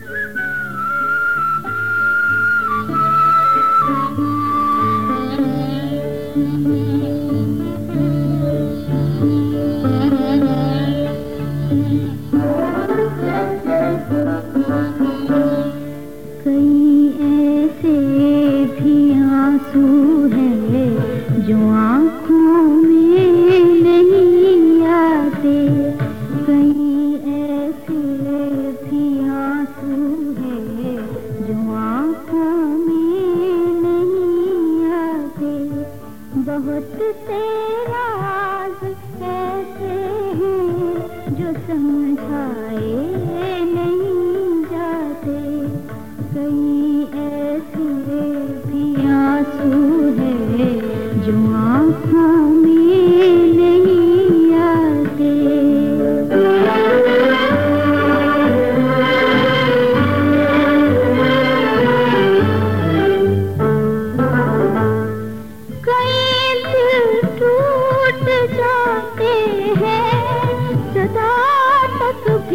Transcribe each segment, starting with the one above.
बहुत जो समझाए नहीं जाते कई ऐसे भी आँसू है जो आँखों में नहीं आते कई टूट जाते हैं।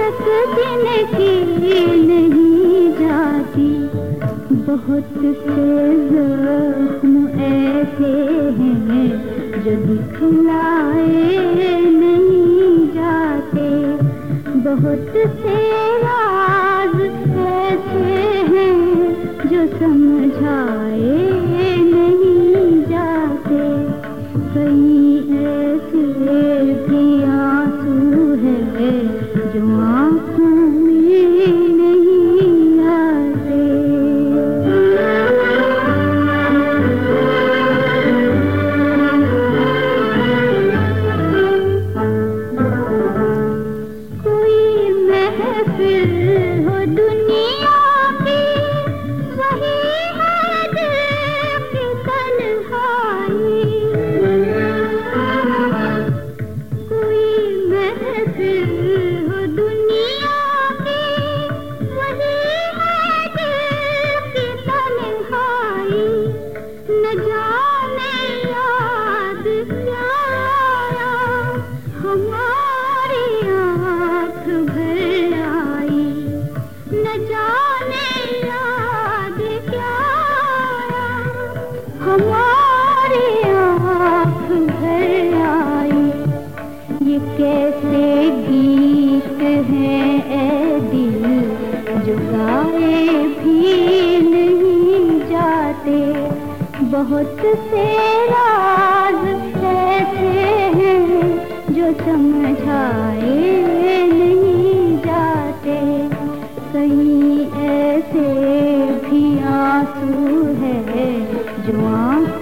कसक जिनकी नहीं जाती बहुत से जख्म ऐसे हैं जो दिखलाए नहीं जाते बहुत से राज ऐसे हैं जो समझाए महफिल हो दुनिया की वही है दिल की तन्हाई। कोई महफिल ये कैसे गीत हैं दिल जो गाए भी नहीं जाते। बहुत से राज ऐसे हैं जो समझाए नहीं जाते। कहीं ऐसे आँसू है जो आँखों